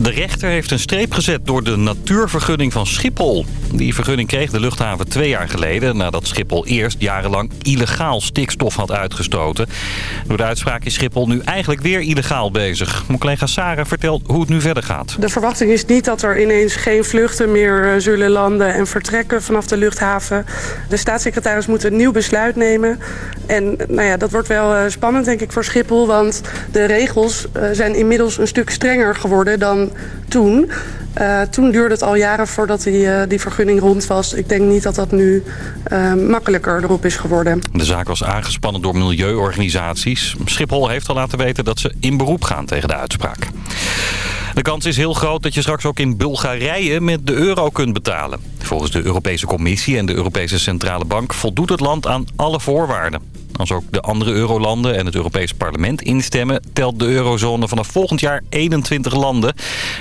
De rechter heeft een streep gezet door de natuurvergunning van Schiphol. Die vergunning kreeg de luchthaven twee jaar geleden... nadat Schiphol eerst jarenlang illegaal stikstof had uitgestoten. Door de uitspraak is Schiphol nu eigenlijk weer illegaal bezig. Mijn collega Sarah vertelt hoe het nu verder gaat. De verwachting is niet dat er ineens geen vluchten meer eh, zullen landen... en vertrekken vanaf de luchthaven. De staatssecretaris moet een nieuw besluit nemen. En nou ja, dat wordt wel eh, spannend denk ik voor Schiphol... want de regels eh, zijn inmiddels een stuk strenger geworden dan toen. Uh, toen duurde het al jaren voordat die, uh, die vergunning rond was. Ik denk niet dat dat nu uh, makkelijker erop is geworden. De zaak was aangespannen door milieuorganisaties. Schiphol heeft al laten weten dat ze in beroep gaan tegen de uitspraak. De kans is heel groot dat je straks ook in Bulgarije met de euro kunt betalen. Volgens de Europese Commissie en de Europese Centrale Bank voldoet het land aan alle voorwaarden. Als ook de andere eurolanden en het Europese parlement instemmen... telt de eurozone vanaf volgend jaar 21 landen.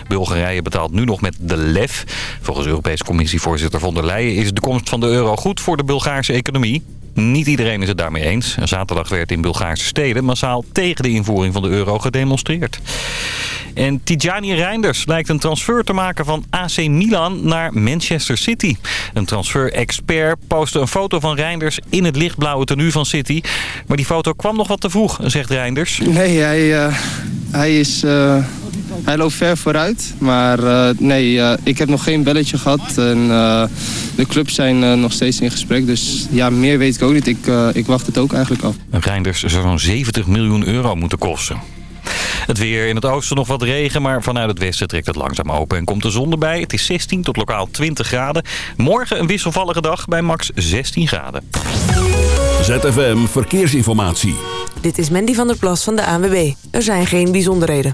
Bulgarije betaalt nu nog met de LEF. Volgens Europese Commissievoorzitter von der Leyen... is de komst van de euro goed voor de Bulgaarse economie. Niet iedereen is het daarmee eens. Zaterdag werd in Bulgaarse steden massaal tegen de invoering van de euro gedemonstreerd. En Tijani Reinders lijkt een transfer te maken van AC Milan naar Manchester City. Een transfer-expert postte een foto van Reinders in het lichtblauwe tenue van City. Maar die foto kwam nog wat te vroeg, zegt Reinders. Nee, hij, uh, hij is... Uh... Hij loopt ver vooruit, maar uh, nee, uh, ik heb nog geen belletje gehad. En uh, de clubs zijn nog steeds in gesprek, dus ja, meer weet ik ook niet. Ik, ik wacht het ook eigenlijk af. Reinders zou zo'n 70 miljoen euro moeten kosten. Het weer in het oosten nog wat regen, maar vanuit het westen trekt het langzaam open en komt de zon erbij. Het is 16 tot lokaal 20 graden. Morgen een wisselvallige dag bij max 16 graden. ZFM Verkeersinformatie. Dit is Mandy van der Plas van de ANWB. Er zijn geen bijzonderheden.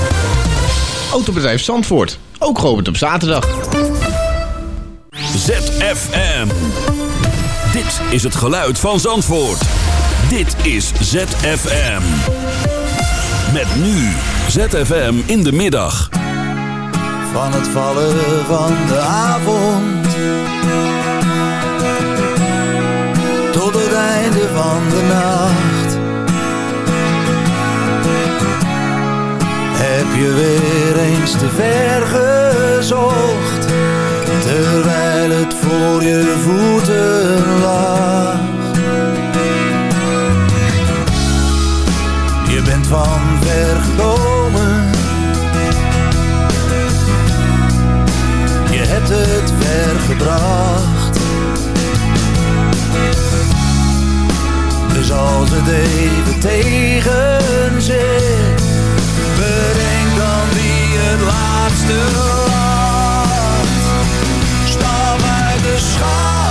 Autobedrijf Zandvoort, ook geopend op zaterdag. ZFM. Dit is het geluid van Zandvoort. Dit is ZFM. Met nu ZFM in de middag. Van het vallen van de avond tot het einde van de nacht Heb je weer eens te ver gezocht Terwijl het voor je voeten lag. Je bent van ver gekomen. Je hebt het ver gebracht. Dus als het even tegen zit laatste lacht Stap uit de schaduw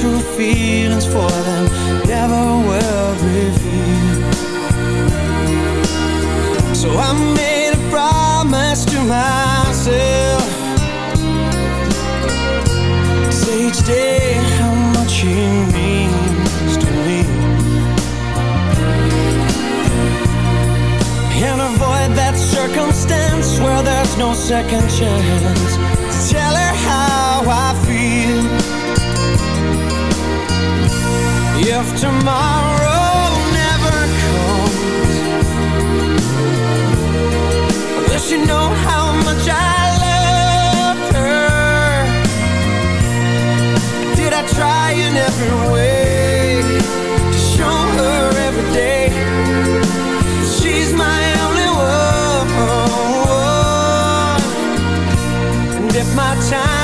true feelings for them never will reveal So I made a promise to myself. Say each day how much he means to me. And avoid that circumstance where there's no second chance. Tell her how I feel if tomorrow never comes. I wish you know how much I loved her. Did I try in every way To show her every day? She's my only one. And if my time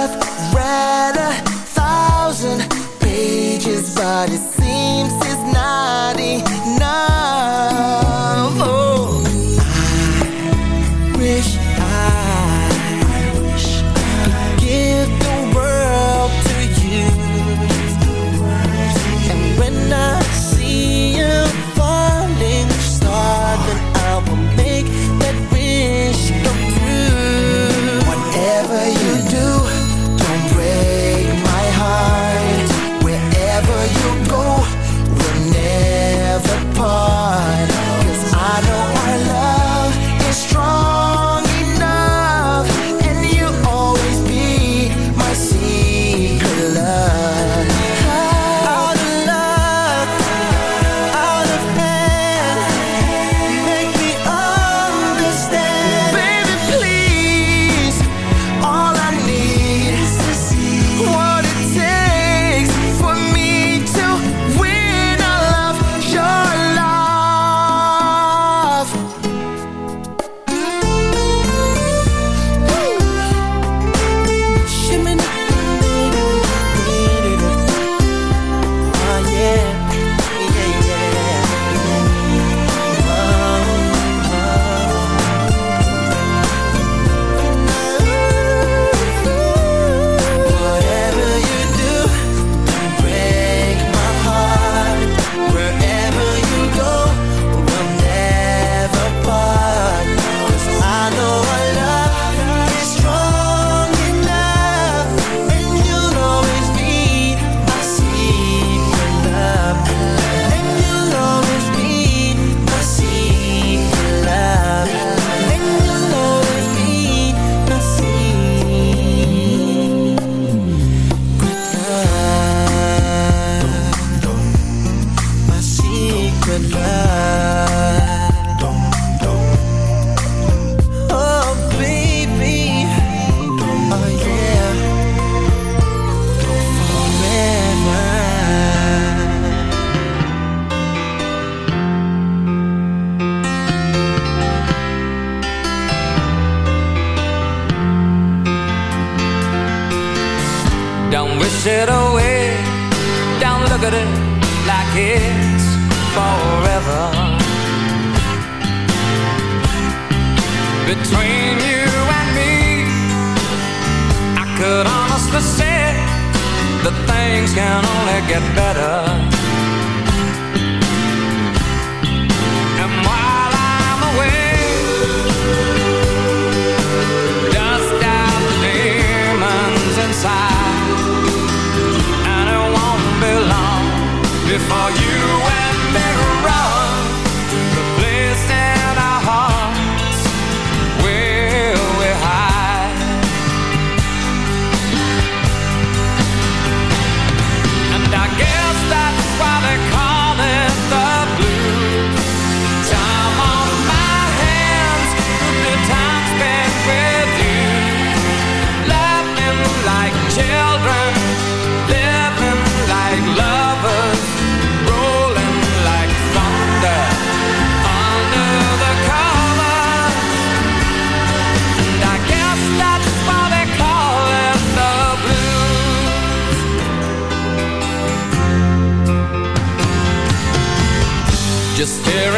have read a thousand pages, but it seems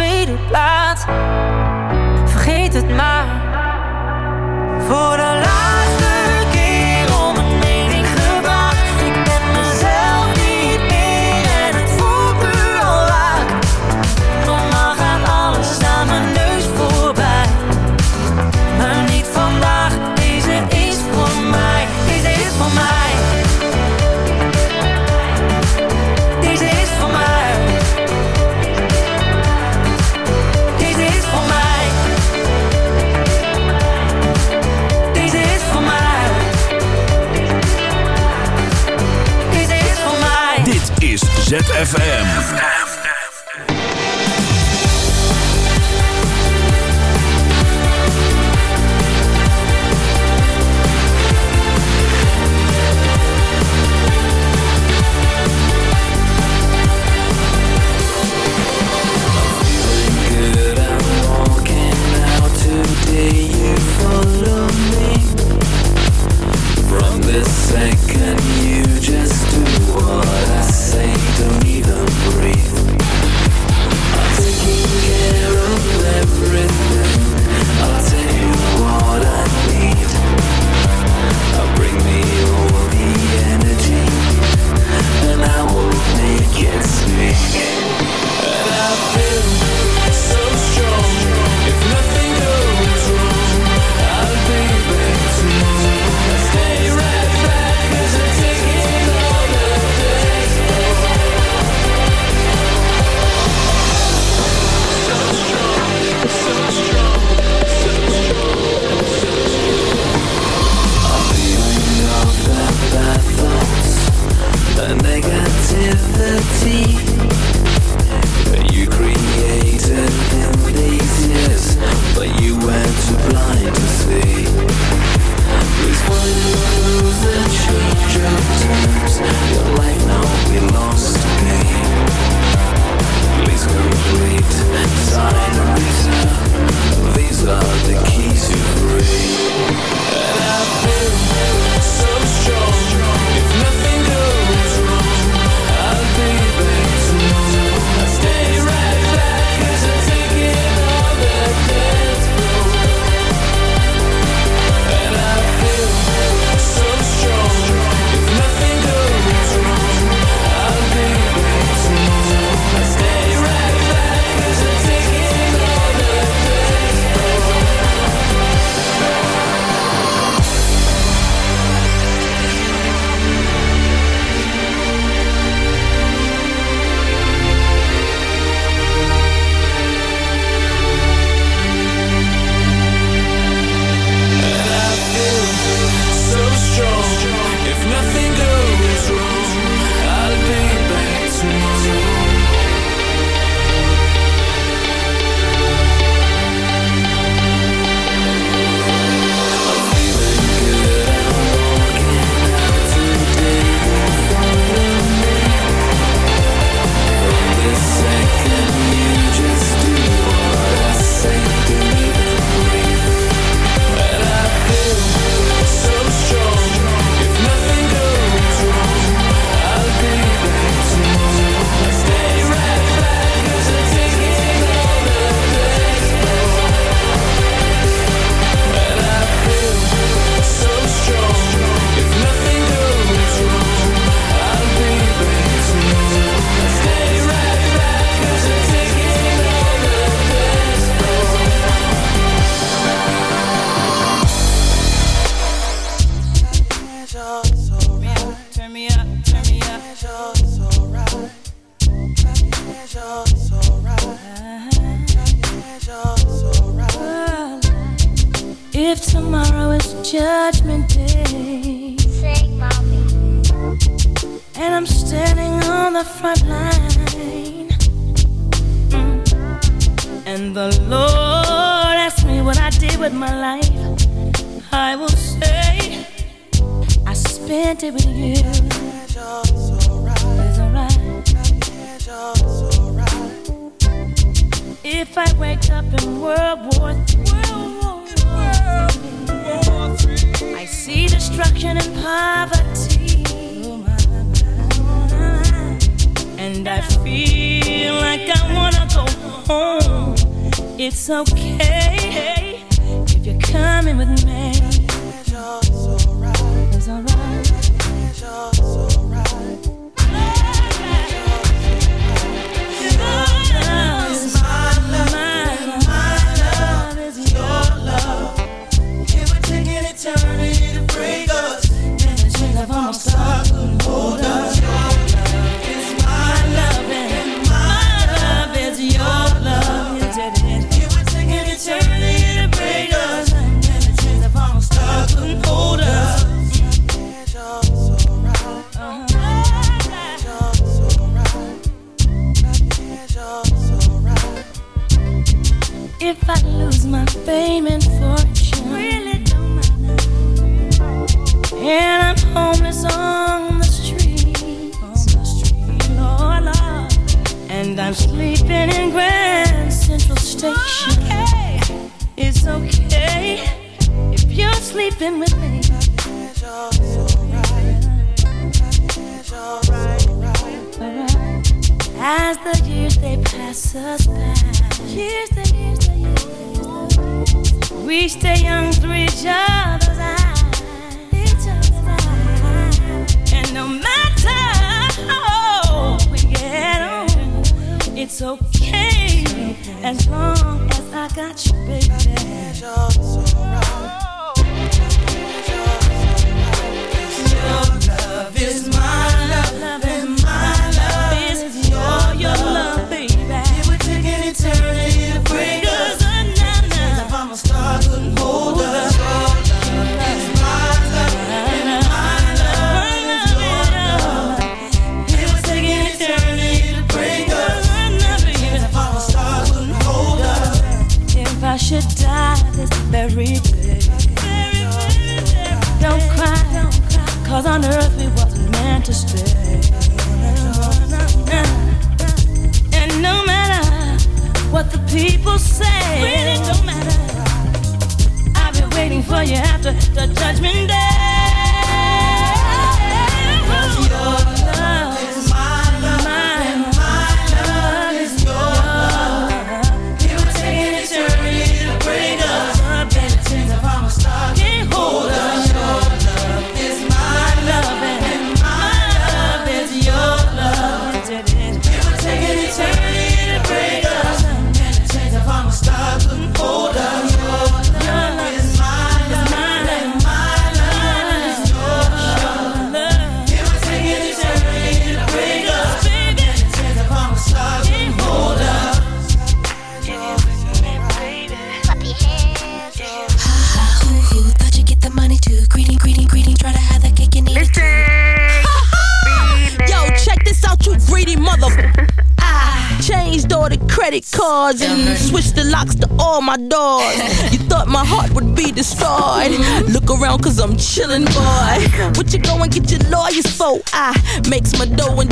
Tweede plaats. Vergeet het maar. Voor de ZFM.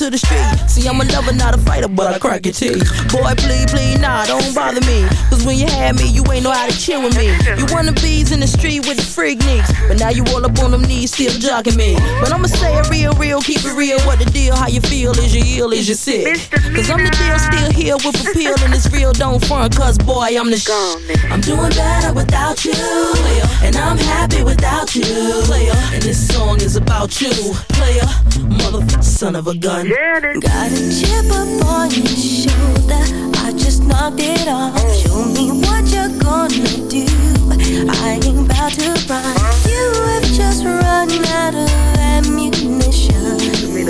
To the street. See, I'm a lover, not a fighter, but I crack your teeth. Boy, please, please, nah, don't bother me. Cause when you had me, you ain't know how to chill with me. You wanna bees in the street with the freak nicks. But now you all up on them knees, still jogging me. But I'ma say it real, real, keep it real. What the deal? How you feel? Is you ill? Is you sick? Cause I'm the deal, still here with a pill, And it's real, don't front, cause boy, I'm the sh. I'm doing better without you. And I'm happy without you. And this song is about you. Player, motherfucker, son of a gun. Got a chip up on your shoulder. I just knocked it off. Show me what you're gonna do. I ain't about to run. You have just run out of ammunition.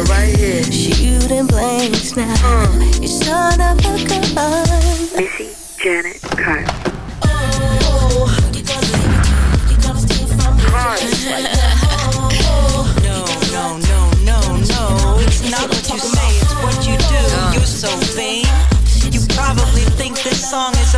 right here. Shooting blanks now. Uh. You son of a gun. Missy Janet Carter. Oh, no, so vain. You probably think this song is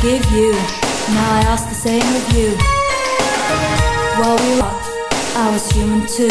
forgive you, now I ask the same of you. While we were, I was human too.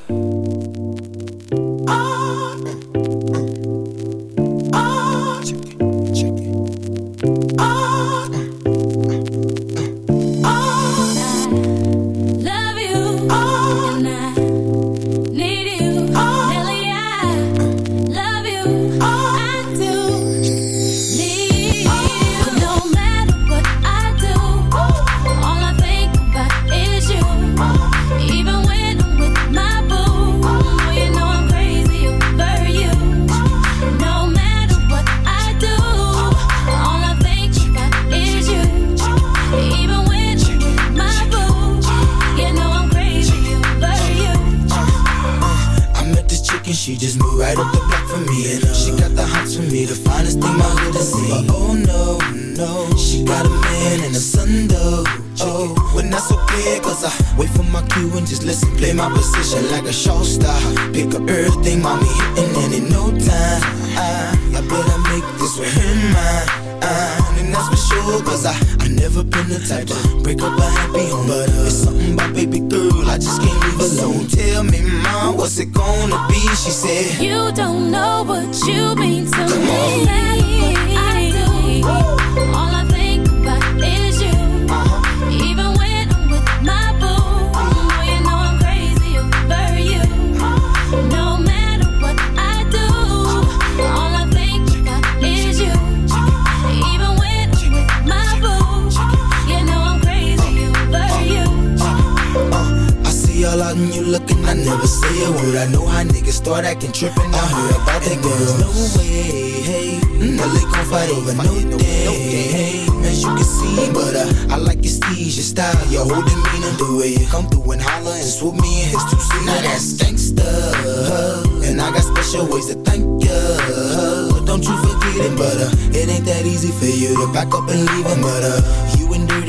acting tripping I heard about that girl. There's no way, hey. Mm. Well, they gon' fight over no day, no day, hey. As you can see, but uh, I like your steez, your style, your whole demeanor, the way you come through and holler and swoop me in his two seats. Now that's gangsta, and I got special ways to thank ya. Don't you forget it, but uh, it ain't that easy for you to back up and leave him, but uh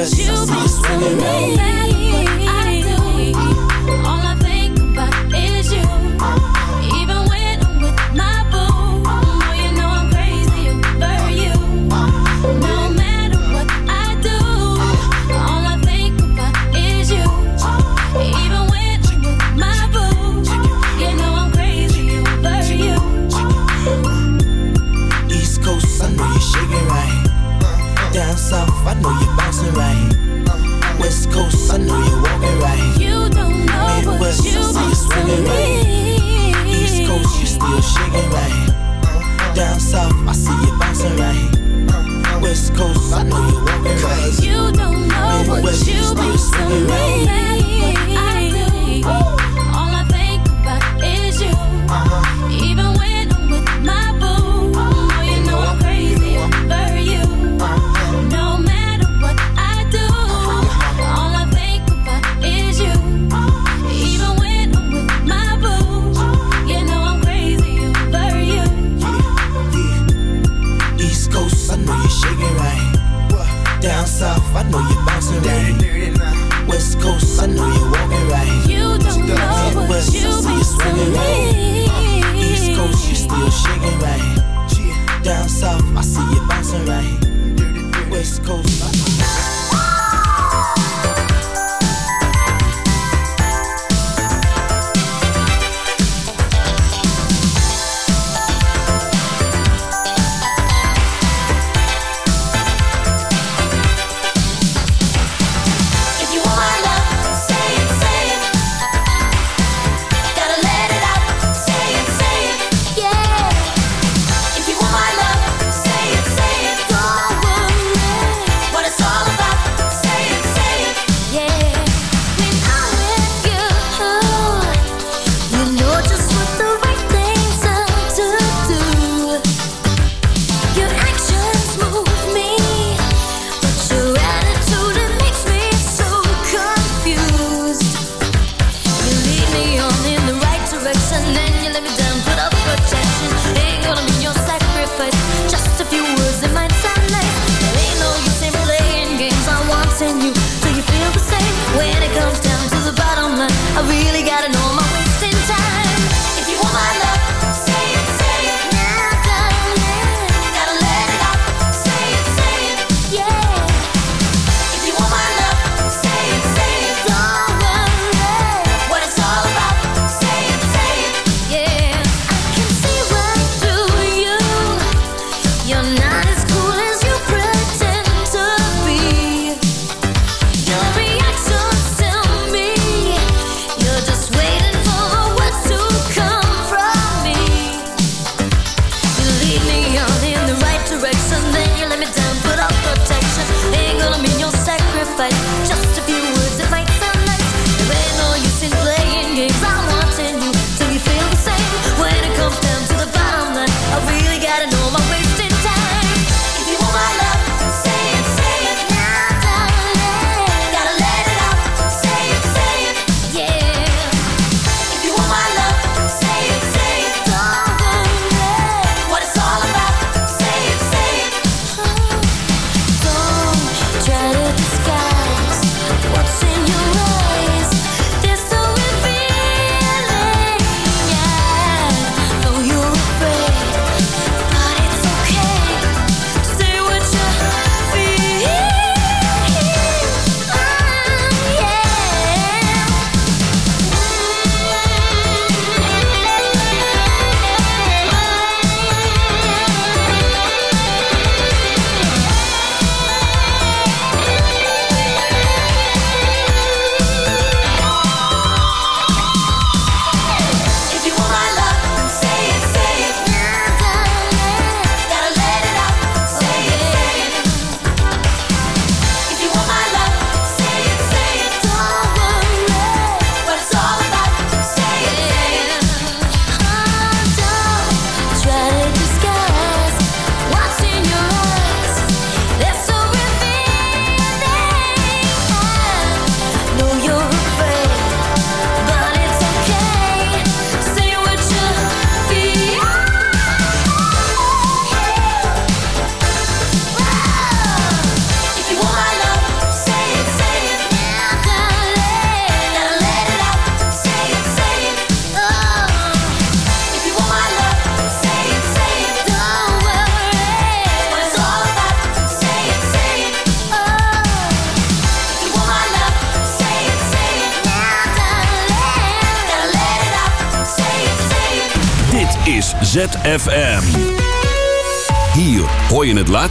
us. You be swimming.